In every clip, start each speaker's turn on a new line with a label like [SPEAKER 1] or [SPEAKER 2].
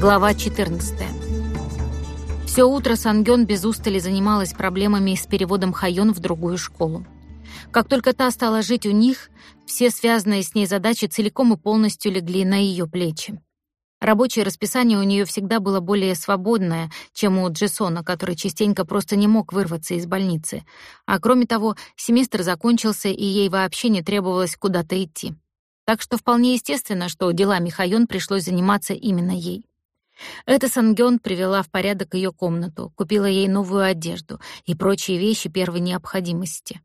[SPEAKER 1] Глава 14. Все утро Сангён без устали занималась проблемами с переводом Хайон в другую школу. Как только та стала жить у них, все связанные с ней задачи целиком и полностью легли на ее плечи. Рабочее расписание у нее всегда было более свободное, чем у Джессона, который частенько просто не мог вырваться из больницы. А кроме того, семестр закончился, и ей вообще не требовалось куда-то идти. Так что вполне естественно, что делами Хайон пришлось заниматься именно ей. Эта Сангён привела в порядок ее комнату, купила ей новую одежду и прочие вещи первой необходимости.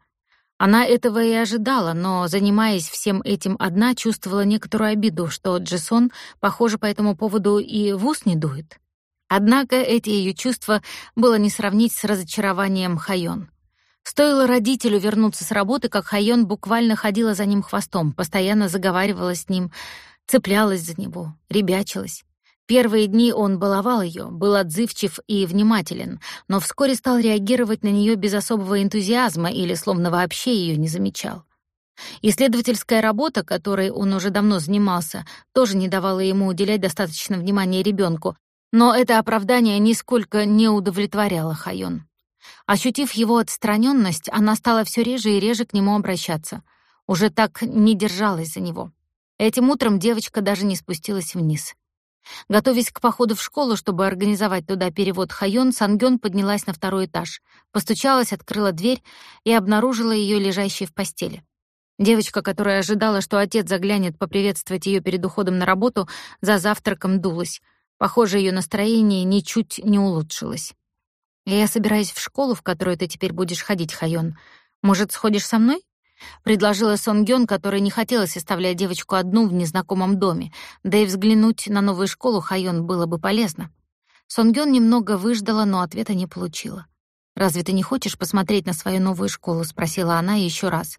[SPEAKER 1] Она этого и ожидала, но, занимаясь всем этим одна, чувствовала некоторую обиду, что Джессон, похоже, по этому поводу и в ус не дует. Однако эти ее чувства было не сравнить с разочарованием Хайон. Стоило родителю вернуться с работы, как Хайон буквально ходила за ним хвостом, постоянно заговаривала с ним, цеплялась за него, ребячилась. Первые дни он баловал ее, был отзывчив и внимателен, но вскоре стал реагировать на нее без особого энтузиазма или словно вообще ее не замечал. Исследовательская работа, которой он уже давно занимался, тоже не давала ему уделять достаточно внимания ребенку, но это оправдание нисколько не удовлетворяло Хайон. Ощутив его отстраненность, она стала все реже и реже к нему обращаться. Уже так не держалась за него. Этим утром девочка даже не спустилась вниз. Готовясь к походу в школу, чтобы организовать туда перевод Хайон, Сангён поднялась на второй этаж, постучалась, открыла дверь и обнаружила ее лежащей в постели. Девочка, которая ожидала, что отец заглянет поприветствовать ее перед уходом на работу, за завтраком дулась. Похоже, ее настроение ничуть не улучшилось. «Я собираюсь в школу, в которую ты теперь будешь ходить, Хайон. Может, сходишь со мной?» Предложила Сонгён, которой не хотелось оставлять девочку одну в незнакомом доме, да и взглянуть на новую школу Хайон было бы полезно. Сонгён немного выждала, но ответа не получила. «Разве ты не хочешь посмотреть на свою новую школу?» — спросила она еще раз.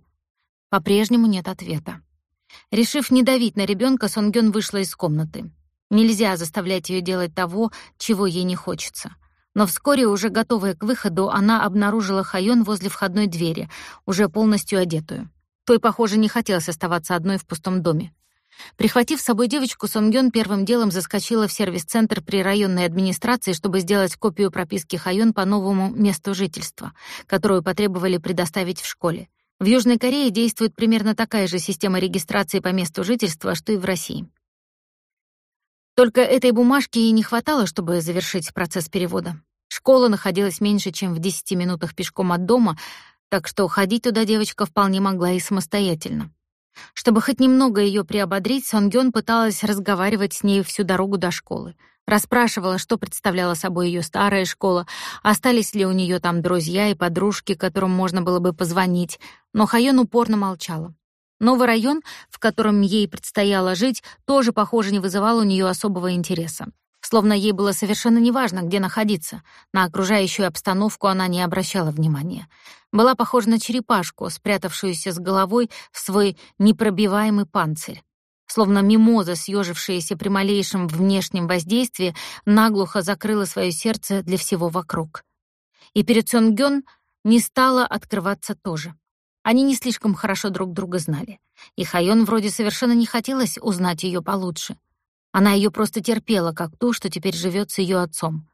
[SPEAKER 1] По-прежнему нет ответа. Решив не давить на ребенка, Сонгён вышла из комнаты. Нельзя заставлять ее делать того, чего ей не хочется. Но вскоре, уже готовая к выходу, она обнаружила Хайон возле входной двери, уже полностью одетую. Той, похоже, не хотелось оставаться одной в пустом доме. Прихватив с собой девочку, Сонгён первым делом заскочила в сервис-центр при районной администрации, чтобы сделать копию прописки Хайон по новому месту жительства, которую потребовали предоставить в школе. В Южной Корее действует примерно такая же система регистрации по месту жительства, что и в России. Только этой бумажки и не хватало, чтобы завершить процесс перевода. Школа находилась меньше, чем в 10 минутах пешком от дома, так что ходить туда девочка вполне могла и самостоятельно. Чтобы хоть немного ее приободрить, Сонгён пыталась разговаривать с ней всю дорогу до школы. Расспрашивала, что представляла собой ее старая школа, остались ли у нее там друзья и подружки, которым можно было бы позвонить, но Хайон упорно молчала. Новый район, в котором ей предстояло жить, тоже, похоже, не вызывал у нее особого интереса. Словно ей было совершенно неважно, где находиться. На окружающую обстановку она не обращала внимания. Была похожа на черепашку, спрятавшуюся с головой в свой непробиваемый панцирь. Словно мимоза, съежившаяся при малейшем внешнем воздействии, наглухо закрыла свое сердце для всего вокруг. И перед Сёнгён не стала открываться тоже. Они не слишком хорошо друг друга знали. И Хайон вроде совершенно не хотелось узнать ее получше. Она ее просто терпела, как ту, что теперь живет с ее отцом.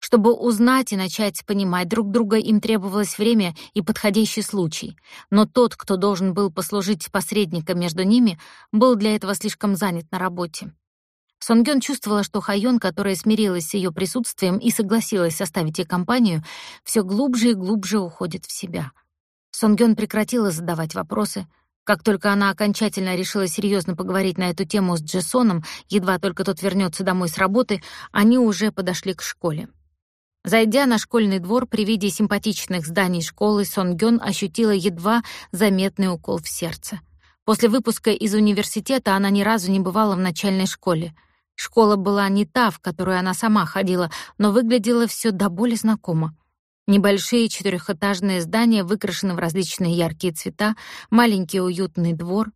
[SPEAKER 1] Чтобы узнать и начать понимать друг друга, им требовалось время и подходящий случай. Но тот, кто должен был послужить посредником между ними, был для этого слишком занят на работе. Сонгён чувствовала, что Хайон, которая смирилась с ее присутствием и согласилась составить ей компанию, все глубже и глубже уходит в себя — Сонгён прекратила задавать вопросы. Как только она окончательно решила серьезно поговорить на эту тему с Джессоном, едва только тот вернется домой с работы, они уже подошли к школе. Зайдя на школьный двор при виде симпатичных зданий школы, Сонгён ощутила едва заметный укол в сердце. После выпуска из университета она ни разу не бывала в начальной школе. Школа была не та, в которую она сама ходила, но выглядела все до боли знакомо. Небольшие четырехэтажные здания выкрашены в различные яркие цвета, маленький уютный двор.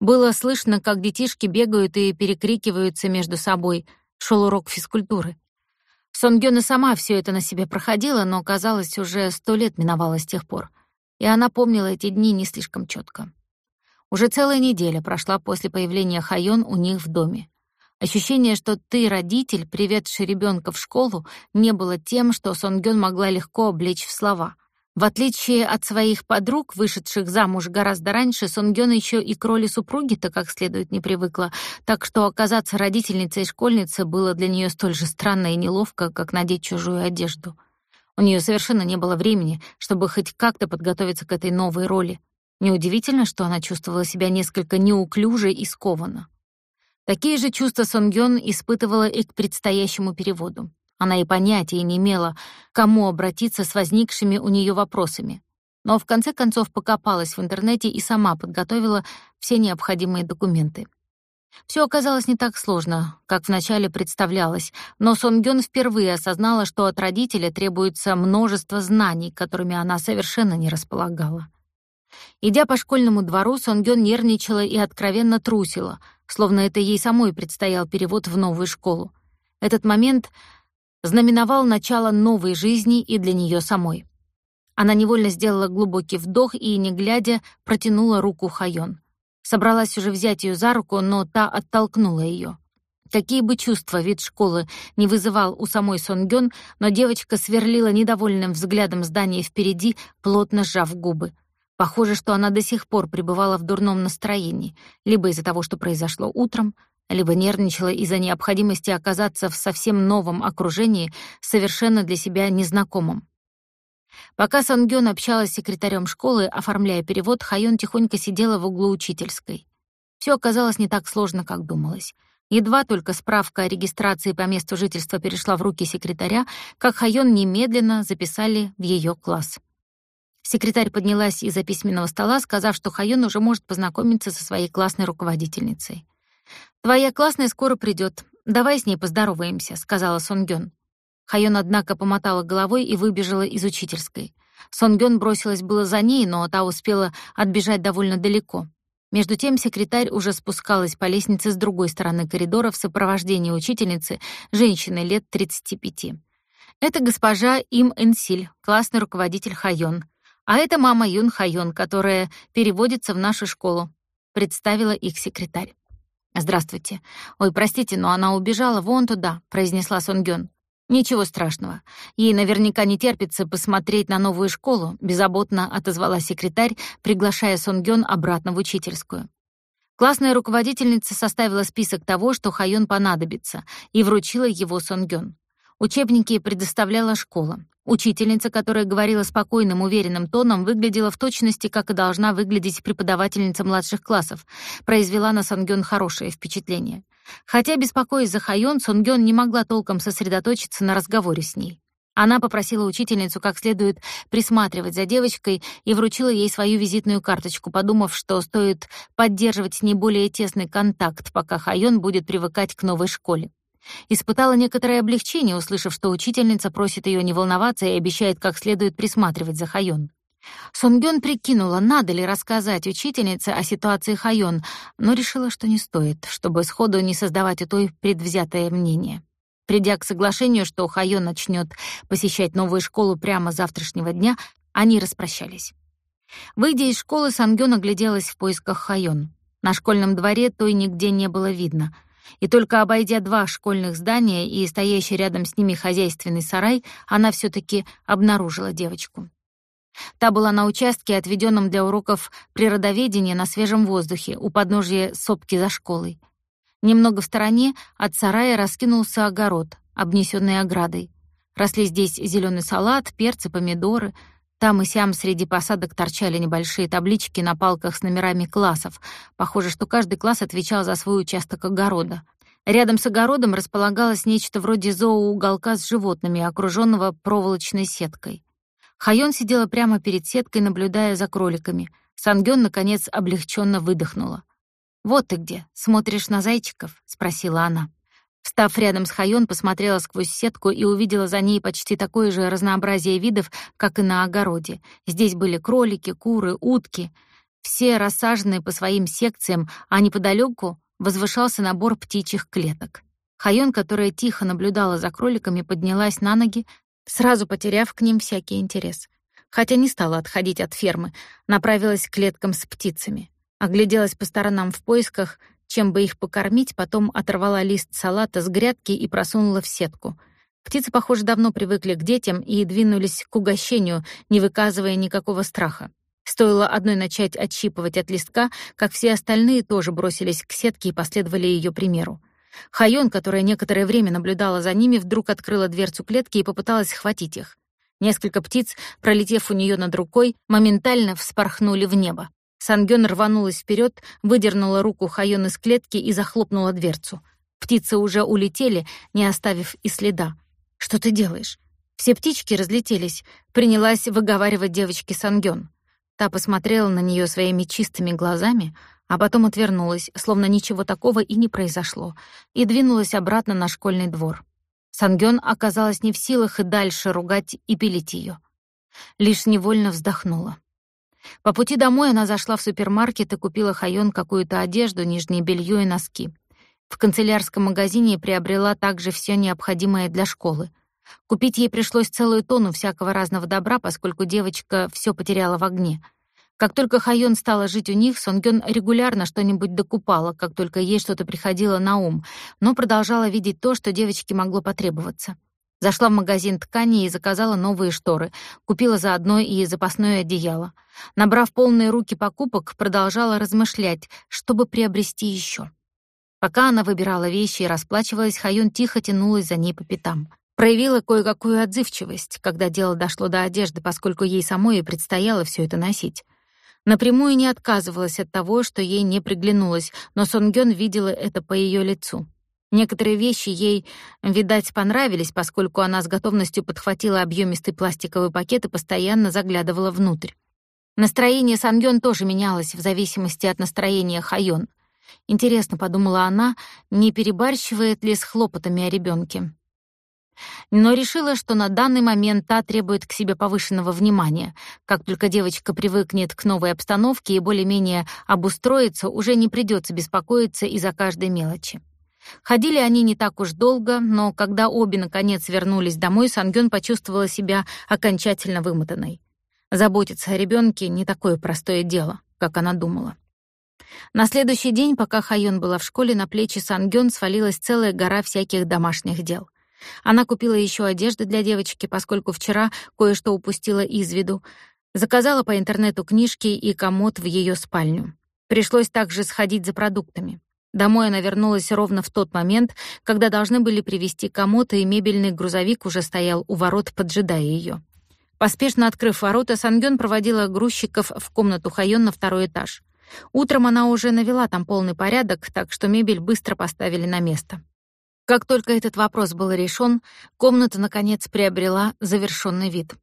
[SPEAKER 1] Было слышно, как детишки бегают и перекрикиваются между собой. Шел урок физкультуры. Сонгён и сама все это на себе проходила, но, казалось, уже сто лет миновало с тех пор. И она помнила эти дни не слишком четко. Уже целая неделя прошла после появления Хайон у них в доме. Ощущение, что ты родитель, приведший ребенка в школу, не было тем, что Сонгён могла легко облечь в слова. В отличие от своих подруг, вышедших замуж гораздо раньше, Сонгён еще и к роли супруги-то как следует не привыкла, так что оказаться родительницей школьницы было для нее столь же странно и неловко, как надеть чужую одежду. У нее совершенно не было времени, чтобы хоть как-то подготовиться к этой новой роли. Неудивительно, что она чувствовала себя несколько неуклюже и скованно. Такие же чувства Сонгён испытывала и к предстоящему переводу. Она и понятия не имела, кому обратиться с возникшими у нее вопросами. Но в конце концов покопалась в интернете и сама подготовила все необходимые документы. Все оказалось не так сложно, как вначале представлялось, но Сонгён впервые осознала, что от родителя требуется множество знаний, которыми она совершенно не располагала. Идя по школьному двору, Сонгён нервничала и откровенно трусила, словно это ей самой предстоял перевод в новую школу. Этот момент знаменовал начало новой жизни и для нее самой. Она невольно сделала глубокий вдох и, не глядя, протянула руку Хайон. Собралась уже взять ее за руку, но та оттолкнула ее. Какие бы чувства вид школы не вызывал у самой Сонгён, но девочка сверлила недовольным взглядом здание впереди, плотно сжав губы. Похоже, что она до сих пор пребывала в дурном настроении, либо из-за того, что произошло утром, либо нервничала из-за необходимости оказаться в совсем новом окружении, совершенно для себя незнакомом. Пока Сангён общалась с секретарем школы, оформляя перевод, Хайон тихонько сидела в углу учительской. Все оказалось не так сложно, как думалось. Едва только справка о регистрации по месту жительства перешла в руки секретаря, как Хайон немедленно записали в ее класс. Секретарь поднялась из-за письменного стола, сказав, что Хайон уже может познакомиться со своей классной руководительницей. «Твоя классная скоро придет. Давай с ней поздороваемся», — сказала Сонгён. Хайон, однако, помотала головой и выбежала из учительской. Сонгён бросилась было за ней, но та успела отбежать довольно далеко. Между тем секретарь уже спускалась по лестнице с другой стороны коридора в сопровождении учительницы, женщины лет 35. Это госпожа Им Энсиль, классный руководитель Хайон. А это мама Юн Хайон, которая переводится в нашу школу, представила их секретарь. «Здравствуйте. Ой, простите, но она убежала вон туда», — произнесла Сонгён. «Ничего страшного. Ей наверняка не терпится посмотреть на новую школу», — беззаботно отозвала секретарь, приглашая Сонгён обратно в учительскую. Классная руководительница составила список того, что Хайон понадобится, и вручила его Сонгён. Учебники предоставляла школа. Учительница, которая говорила спокойным, уверенным тоном, выглядела в точности, как и должна выглядеть преподавательница младших классов, произвела на Сонгён хорошее впечатление. Хотя, беспокоясь за Хайон, Сонгён не могла толком сосредоточиться на разговоре с ней. Она попросила учительницу как следует присматривать за девочкой и вручила ей свою визитную карточку, подумав, что стоит поддерживать с ней более тесный контакт, пока Хайон будет привыкать к новой школе. Испытала некоторое облегчение, услышав, что учительница просит ее не волноваться и обещает как следует присматривать за Хайон. Сонгён прикинула, надо ли рассказать учительнице о ситуации Хайон, но решила, что не стоит, чтобы сходу не создавать у той предвзятое мнение. Придя к соглашению, что Хайон начнет посещать новую школу прямо завтрашнего дня, они распрощались. Выйдя из школы, Сангён огляделась в поисках Хайон. На школьном дворе той нигде не было видно — и только обойдя два школьных здания и стоящий рядом с ними хозяйственный сарай, она все таки обнаружила девочку. Та была на участке, отведенном для уроков природоведения на свежем воздухе, у подножья сопки за школой. Немного в стороне от сарая раскинулся огород, обнесенный оградой. Росли здесь зеленый салат, перцы, помидоры — там и сям среди посадок торчали небольшие таблички на палках с номерами классов. Похоже, что каждый класс отвечал за свой участок огорода. Рядом с огородом располагалось нечто вроде зооуголка с животными, окружённого проволочной сеткой. Хайон сидела прямо перед сеткой, наблюдая за кроликами. Сангён, наконец, облегченно выдохнула. «Вот ты где, смотришь на зайчиков?» — спросила она. Встав рядом с Хайон, посмотрела сквозь сетку и увидела за ней почти такое же разнообразие видов, как и на огороде. Здесь были кролики, куры, утки, все рассаженные по своим секциям, а неподалеку возвышался набор птичьих клеток. Хайон, которая тихо наблюдала за кроликами, поднялась на ноги, сразу потеряв к ним всякий интерес. Хотя не стала отходить от фермы, направилась к клеткам с птицами. Огляделась по сторонам в поисках чем бы их покормить, потом оторвала лист салата с грядки и просунула в сетку. Птицы, похоже, давно привыкли к детям и двинулись к угощению, не выказывая никакого страха. Стоило одной начать отщипывать от листка, как все остальные тоже бросились к сетке и последовали ее примеру. Хайон, которая некоторое время наблюдала за ними, вдруг открыла дверцу клетки и попыталась схватить их. Несколько птиц, пролетев у нее над рукой, моментально вспорхнули в небо. Сангён рванулась вперед, выдернула руку Хайон из клетки и захлопнула дверцу. Птицы уже улетели, не оставив и следа. «Что ты делаешь?» Все птички разлетелись, принялась выговаривать девочке Сангён. Та посмотрела на нее своими чистыми глазами, а потом отвернулась, словно ничего такого и не произошло, и двинулась обратно на школьный двор. Сангён оказалась не в силах и дальше ругать и пилить ее. Лишь невольно вздохнула. По пути домой она зашла в супермаркет и купила Хайон какую-то одежду, нижнее белье и носки. В канцелярском магазине приобрела также все необходимое для школы. Купить ей пришлось целую тонну всякого разного добра, поскольку девочка все потеряла в огне. Как только Хайон стала жить у них, Сонгён регулярно что-нибудь докупала, как только ей что-то приходило на ум, но продолжала видеть то, что девочке могло потребоваться. Зашла в магазин ткани и заказала новые шторы, купила заодно и запасное одеяло. Набрав полные руки покупок, продолжала размышлять, чтобы приобрести еще. Пока она выбирала вещи и расплачивалась, Хаюн тихо тянулась за ней по пятам. Проявила кое-какую отзывчивость, когда дело дошло до одежды, поскольку ей самой и предстояло все это носить. Напрямую не отказывалась от того, что ей не приглянулось, но Сонгён видела это по ее лицу. Некоторые вещи ей, видать, понравились, поскольку она с готовностью подхватила объемистый пластиковый пакет и постоянно заглядывала внутрь. Настроение Сангён тоже менялось в зависимости от настроения Хайон. Интересно, подумала она, не перебарщивает ли с хлопотами о ребенке. Но решила, что на данный момент та требует к себе повышенного внимания. Как только девочка привыкнет к новой обстановке и более-менее обустроится, уже не придется беспокоиться из-за каждой мелочи. Ходили они не так уж долго, но когда обе наконец вернулись домой, Сангён почувствовала себя окончательно вымотанной. Заботиться о ребёнке не такое простое дело, как она думала. На следующий день, пока Хайон была в школе, на плечи Сангён свалилась целая гора всяких домашних дел. Она купила ещё одежды для девочки, поскольку вчера кое-что упустила из виду. Заказала по интернету книжки и комод в её спальню. Пришлось также сходить за продуктами. Домой она вернулась ровно в тот момент, когда должны были привезти комод, и мебельный грузовик уже стоял у ворот, поджидая ее. Поспешно открыв ворота, Сангён проводила грузчиков в комнату Хайон на второй этаж. Утром она уже навела там полный порядок, так что мебель быстро поставили на место. Как только этот вопрос был решен, комната наконец приобрела завершенный вид.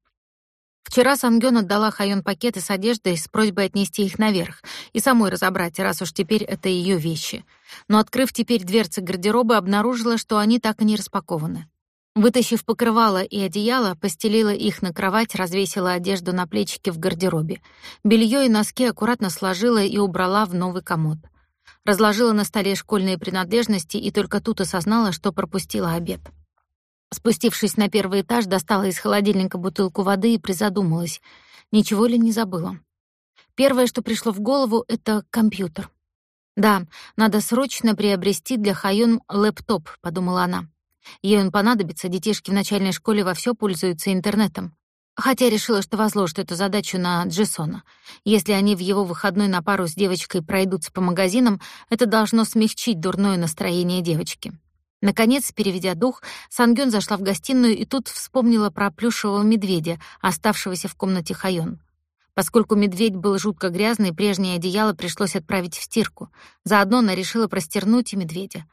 [SPEAKER 1] Вчера Сангён отдала Хайон пакеты с одеждой с просьбой отнести их наверх и самой разобрать, раз уж теперь это ее вещи. Но открыв теперь дверцы гардероба, обнаружила, что они так и не распакованы. Вытащив покрывало и одеяло, постелила их на кровать, развесила одежду на плечике в гардеробе. Белье и носки аккуратно сложила и убрала в новый комод. Разложила на столе школьные принадлежности и только тут осознала, что пропустила обед. Спустившись на первый этаж, достала из холодильника бутылку воды и призадумалась, ничего ли не забыла. Первое, что пришло в голову, — это компьютер. «Да, надо срочно приобрести для Хайон лэптоп», — подумала она. Ей он понадобится, детишки в начальной школе во все пользуются интернетом. Хотя решила, что возложит эту задачу на Джессона. Если они в его выходной на пару с девочкой пройдутся по магазинам, это должно смягчить дурное настроение девочки. Наконец, переведя дух, Сангён зашла в гостиную и тут вспомнила про плюшевого медведя, оставшегося в комнате Хайон. Поскольку медведь был жутко грязный, прежнее одеяло пришлось отправить в стирку. Заодно она решила простернуть и медведя.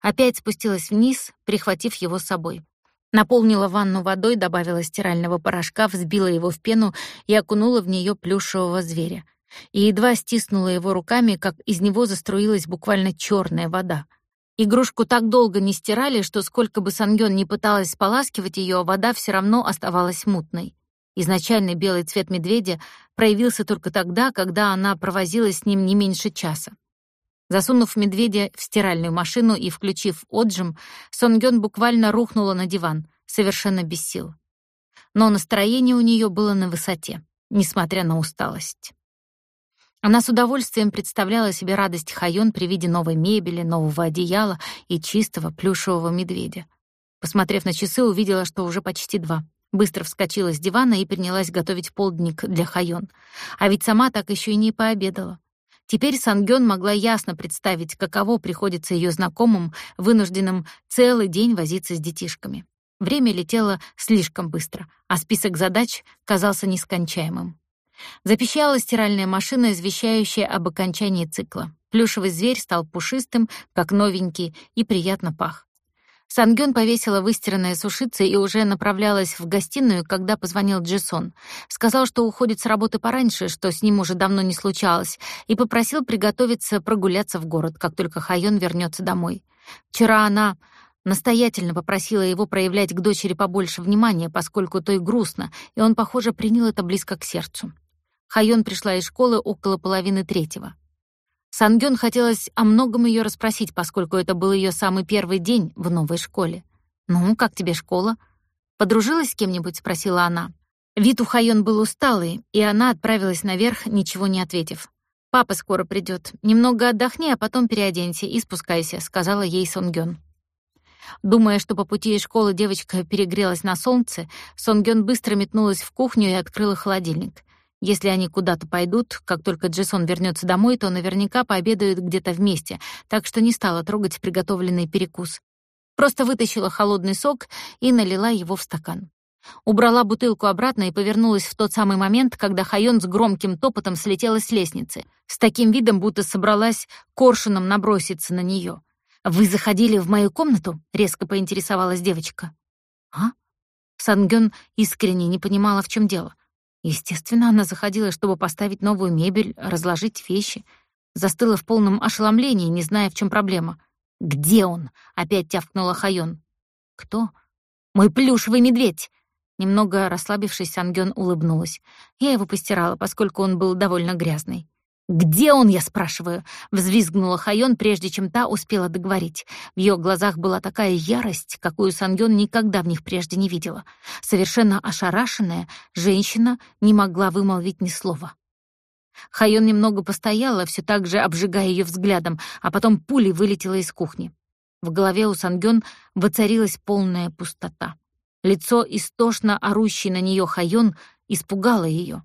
[SPEAKER 1] Опять спустилась вниз, прихватив его с собой. Наполнила ванну водой, добавила стирального порошка, взбила его в пену и окунула в нее плюшевого зверя. И едва стиснула его руками, как из него заструилась буквально черная вода — Игрушку так долго не стирали, что сколько бы Сангён ни пыталась споласкивать ее, вода все равно оставалась мутной. Изначальный белый цвет медведя проявился только тогда, когда она провозилась с ним не меньше часа. Засунув медведя в стиральную машину и включив отжим, Сонгён буквально рухнула на диван, совершенно без сил. Но настроение у нее было на высоте, несмотря на усталость. Она с удовольствием представляла себе радость Хайон при виде новой мебели, нового одеяла и чистого плюшевого медведя. Посмотрев на часы, увидела, что уже почти два. Быстро вскочила с дивана и принялась готовить полдник для Хайон. А ведь сама так еще и не пообедала. Теперь Сангён могла ясно представить, каково приходится ее знакомым, вынужденным целый день возиться с детишками. Время летело слишком быстро, а список задач казался нескончаемым. Запищала стиральная машина, извещающая об окончании цикла. Плюшевый зверь стал пушистым, как новенький, и приятно пах. Сангён повесила выстиранное сушиться и уже направлялась в гостиную, когда позвонил Джисон. Сказал, что уходит с работы пораньше, что с ним уже давно не случалось, и попросил приготовиться прогуляться в город, как только Хайон вернется домой. Вчера она настоятельно попросила его проявлять к дочери побольше внимания, поскольку той грустно, и он, похоже, принял это близко к сердцу. Хайон пришла из школы около половины третьего. Сангён хотелось о многом её расспросить, поскольку это был её самый первый день в новой школе. «Ну, как тебе школа?» «Подружилась с кем-нибудь?» — спросила она. Вид у Хайон был усталый, и она отправилась наверх, ничего не ответив. «Папа скоро придёт. Немного отдохни, а потом переоденься и спускайся», — сказала ей Сонгён. Думая, что по пути из школы девочка перегрелась на солнце, Сонгён быстро метнулась в кухню и открыла холодильник. Если они куда-то пойдут, как только Джессон вернется домой, то наверняка пообедают где-то вместе, так что не стала трогать приготовленный перекус. Просто вытащила холодный сок и налила его в стакан. Убрала бутылку обратно и повернулась в тот самый момент, когда Хайон с громким топотом слетела с лестницы, с таким видом, будто собралась коршуном наброситься на нее. «Вы заходили в мою комнату?» — резко поинтересовалась девочка. «А?» Сангён искренне не понимала, в чем дело. Естественно, она заходила, чтобы поставить новую мебель, разложить вещи. Застыла в полном ошеломлении, не зная, в чем проблема. «Где он?» — опять тявкнула Хайон. «Кто?» «Мой плюшевый медведь!» Немного расслабившись, Ангён улыбнулась. Я его постирала, поскольку он был довольно грязный. «Где он, я спрашиваю?» — взвизгнула Хайон, прежде чем та успела договорить. В ее глазах была такая ярость, какую Сангён никогда в них прежде не видела. Совершенно ошарашенная, женщина не могла вымолвить ни слова. Хайон немного постояла, все так же обжигая ее взглядом, а потом пулей вылетела из кухни. В голове у Сангён воцарилась полная пустота. Лицо истошно орущей на нее Хайон испугало ее.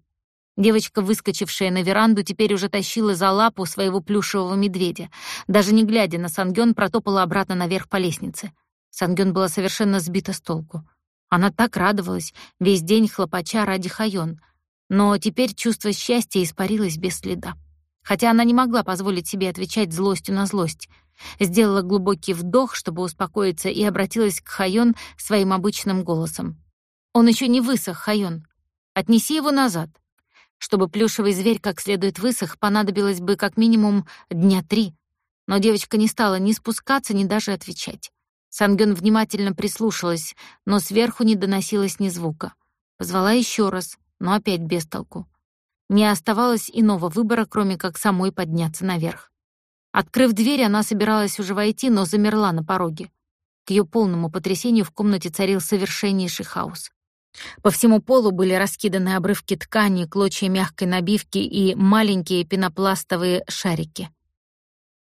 [SPEAKER 1] Девочка, выскочившая на веранду, теперь уже тащила за лапу своего плюшевого медведя. Даже не глядя на Сангён, протопала обратно наверх по лестнице. Сангён была совершенно сбита с толку. Она так радовалась, весь день хлопача ради Хайон. Но теперь чувство счастья испарилось без следа. Хотя она не могла позволить себе отвечать злостью на злость. Сделала глубокий вдох, чтобы успокоиться, и обратилась к Хайон своим обычным голосом. «Он еще не высох, Хайон. Отнеси его назад». Чтобы плюшевый зверь как следует высох, понадобилось бы как минимум дня три. Но девочка не стала ни спускаться, ни даже отвечать. Сангён внимательно прислушалась, но сверху не доносилось ни звука. Позвала еще раз, но опять без толку. Не оставалось иного выбора, кроме как самой подняться наверх. Открыв дверь, она собиралась уже войти, но замерла на пороге. К ее полному потрясению в комнате царил совершеннейший хаос. По всему полу были раскиданы обрывки ткани, клочья мягкой набивки и маленькие пенопластовые шарики.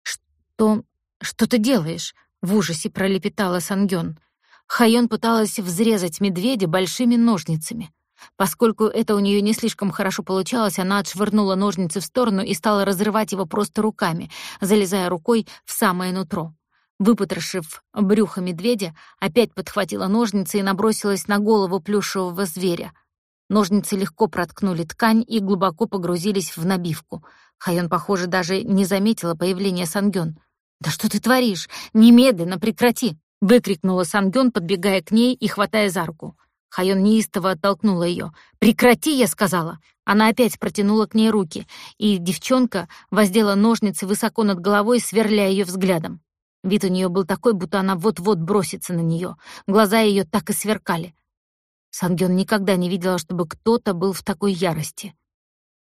[SPEAKER 1] «Что... что ты делаешь?» — в ужасе пролепетала Сангён. Хайон пыталась взрезать медведя большими ножницами. Поскольку это у нее не слишком хорошо получалось, она отшвырнула ножницы в сторону и стала разрывать его просто руками, залезая рукой в самое нутро. Выпотрошив брюхо медведя, опять подхватила ножницы и набросилась на голову плюшевого зверя. Ножницы легко проткнули ткань и глубоко погрузились в набивку. Хайон, похоже, даже не заметила появления Сангён. «Да что ты творишь? Немедленно прекрати!» — выкрикнула Сангён, подбегая к ней и хватая за руку. Хайон неистово оттолкнула ее. «Прекрати!» — я сказала. Она опять протянула к ней руки, и девчонка воздела ножницы высоко над головой, сверляя ее взглядом. Вид у нее был такой, будто она вот-вот бросится на нее. Глаза ее так и сверкали. Сангён никогда не видела, чтобы кто-то был в такой ярости.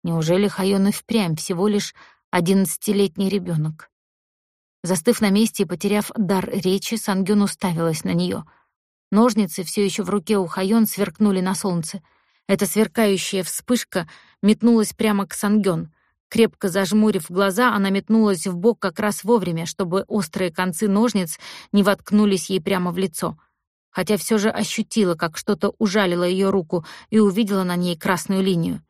[SPEAKER 1] Неужели Хайон и впрямь всего лишь одиннадцатилетний ребенок? Застыв на месте и потеряв дар речи, Сангён уставилась на нее. Ножницы все еще в руке у Хайон сверкнули на солнце. Эта сверкающая вспышка метнулась прямо к Сангён. Крепко зажмурив глаза, она метнулась в бок как раз вовремя, чтобы острые концы ножниц не воткнулись ей прямо в лицо. Хотя все же ощутила, как что-то ужалило ее руку и увидела на ней красную линию.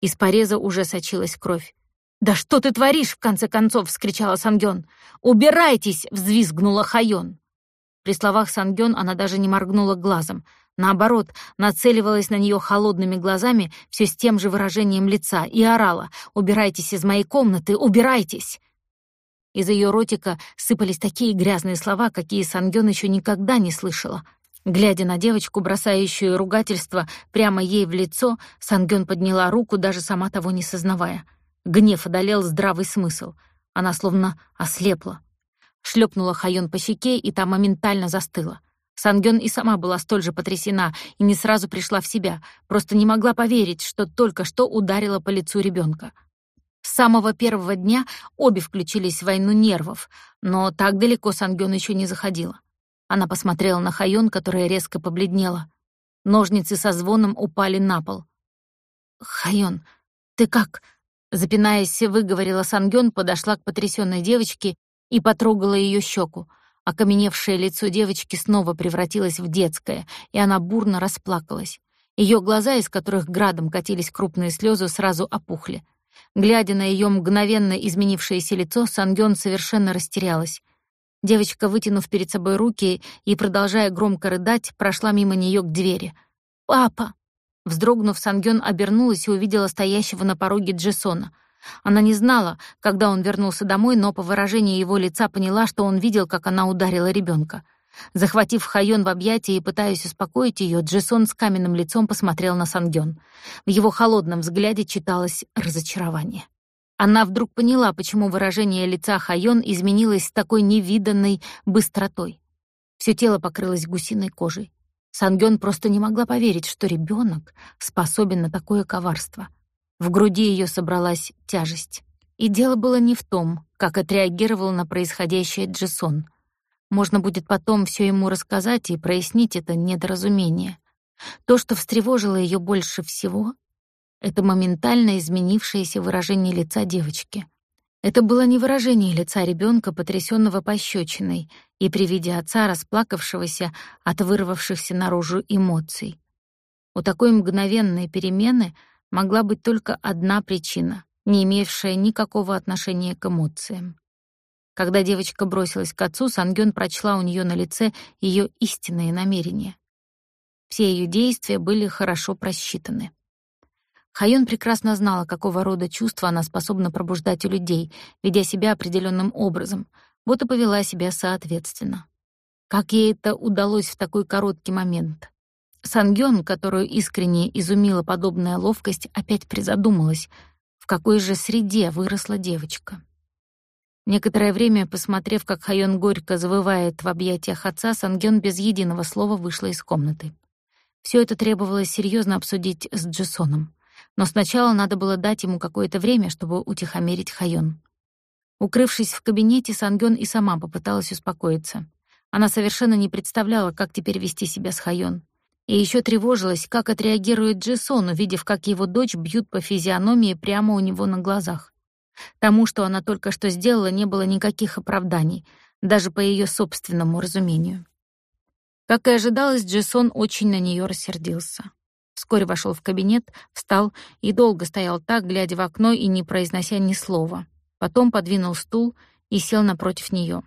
[SPEAKER 1] Из пореза уже сочилась кровь. «Да что ты творишь?» — в конце концов вскричала Сангён. «Убирайтесь!» — взвизгнула Хайон. При словах Сангён она даже не моргнула глазом. Наоборот, нацеливалась на нее холодными глазами, все с тем же выражением лица, и орала «Убирайтесь из моей комнаты! Убирайтесь!» Из ее ротика сыпались такие грязные слова, какие Сангён еще никогда не слышала. Глядя на девочку, бросающую ругательство прямо ей в лицо, Сангён подняла руку, даже сама того не сознавая. Гнев одолел здравый смысл. Она словно ослепла. Шлепнула Хайон по щеке, и та моментально застыла. Сангён и сама была столь же потрясена и не сразу пришла в себя, просто не могла поверить, что только что ударила по лицу ребенка. С самого первого дня обе включились в войну нервов, но так далеко Сангён еще не заходила. Она посмотрела на Хайон, которая резко побледнела. Ножницы со звоном упали на пол. «Хайон, ты как?» Запинаясь, выговорила Сангён, подошла к потрясённой девочке и потрогала её щеку. Окаменевшее лицо девочки снова превратилось в детское, и она бурно расплакалась. Ее глаза, из которых градом катились крупные слезы, сразу опухли. Глядя на ее мгновенно изменившееся лицо, Сангён совершенно растерялась. Девочка, вытянув перед собой руки и продолжая громко рыдать, прошла мимо нее к двери. «Папа!» Вздрогнув, Сангён обернулась и увидела стоящего на пороге Джессона — она не знала, когда он вернулся домой, но по выражению его лица поняла, что он видел, как она ударила ребенка. Захватив Хайон в объятия и пытаясь успокоить ее, Джесон с каменным лицом посмотрел на Сангён. В его холодном взгляде читалось разочарование. Она вдруг поняла, почему выражение лица Хайон изменилось с такой невиданной быстротой. Всё тело покрылось гусиной кожей. Сангён просто не могла поверить, что ребенок способен на такое коварство — в груди ее собралась тяжесть. И дело было не в том, как отреагировал на происходящее Джессон. Можно будет потом все ему рассказать и прояснить это недоразумение. То, что встревожило ее больше всего, это моментально изменившееся выражение лица девочки. Это было не выражение лица ребенка, потрясенного пощечиной, и при виде отца, расплакавшегося от вырвавшихся наружу эмоций. У такой мгновенной перемены — могла быть только одна причина, не имевшая никакого отношения к эмоциям. Когда девочка бросилась к отцу, Сангён прочла у нее на лице ее истинные намерения. Все ее действия были хорошо просчитаны. Хайон прекрасно знала, какого рода чувства она способна пробуждать у людей, ведя себя определенным образом, вот и повела себя соответственно. Как ей это удалось в такой короткий момент? Сангён, которую искренне изумила подобная ловкость, опять призадумалась, в какой же среде выросла девочка. Некоторое время, посмотрев, как Хайон горько завывает в объятиях отца, Сангён без единого слова вышла из комнаты. Всё это требовалось серьёзно обсудить с Джессоном. Но сначала надо было дать ему какое-то время, чтобы утихомирить Хайон. Укрывшись в кабинете, Сангён и сама попыталась успокоиться. Она совершенно не представляла, как теперь вести себя с Хайон. И еще тревожилась, как отреагирует Джессон, увидев, как его дочь бьют по физиономии прямо у него на глазах. Тому, что она только что сделала, не было никаких оправданий, даже по ее собственному разумению. Как и ожидалось, Джессон очень на нее рассердился. Вскоре вошел в кабинет, встал и долго стоял так, глядя в окно и не произнося ни слова. Потом подвинул стул и сел напротив нее.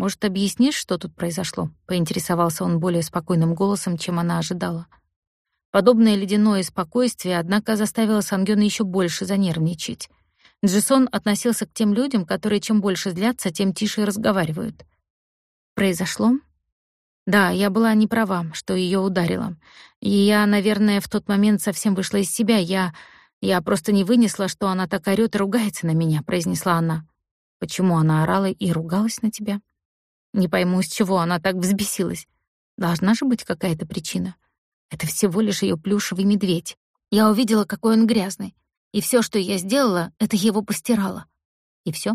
[SPEAKER 1] «Может, объяснишь, что тут произошло?» — поинтересовался он более спокойным голосом, чем она ожидала. Подобное ледяное спокойствие, однако, заставило Сангёна еще больше занервничать. Джисон относился к тем людям, которые чем больше злятся, тем тише разговаривают. «Произошло?» «Да, я была не права, что ее ударила. И я, наверное, в тот момент совсем вышла из себя. Я... я просто не вынесла, что она так орёт и ругается на меня», — произнесла она. «Почему она орала и ругалась на тебя?» Не пойму, с чего она так взбесилась. Должна же быть какая-то причина. Это всего лишь ее плюшевый медведь. Я увидела, какой он грязный. И все, что я сделала, это его постирала. И все.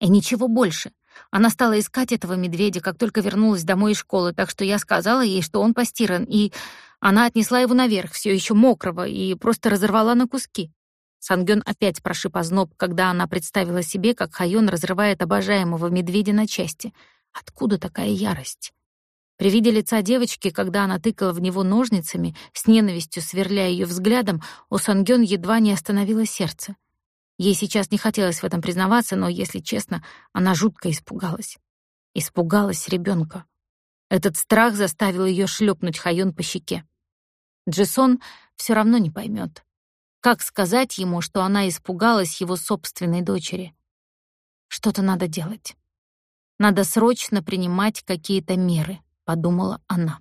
[SPEAKER 1] И ничего больше. Она стала искать этого медведя, как только вернулась домой из школы, так что я сказала ей, что он постиран, и она отнесла его наверх, все еще мокрого, и просто разорвала на куски. Сангён опять прошиб озноб, когда она представила себе, как Хайон разрывает обожаемого медведя на части. Откуда такая ярость? При виде лица девочки, когда она тыкала в него ножницами, с ненавистью сверляя ее взглядом, у Сангён едва не остановило сердце. Ей сейчас не хотелось в этом признаваться, но, если честно, она жутко испугалась. Испугалась ребенка. Этот страх заставил ее шлепнуть Хайон по щеке. Джесон все равно не поймет. Как сказать ему, что она испугалась его собственной дочери? Что-то надо делать. Надо срочно принимать какие-то меры, подумала она.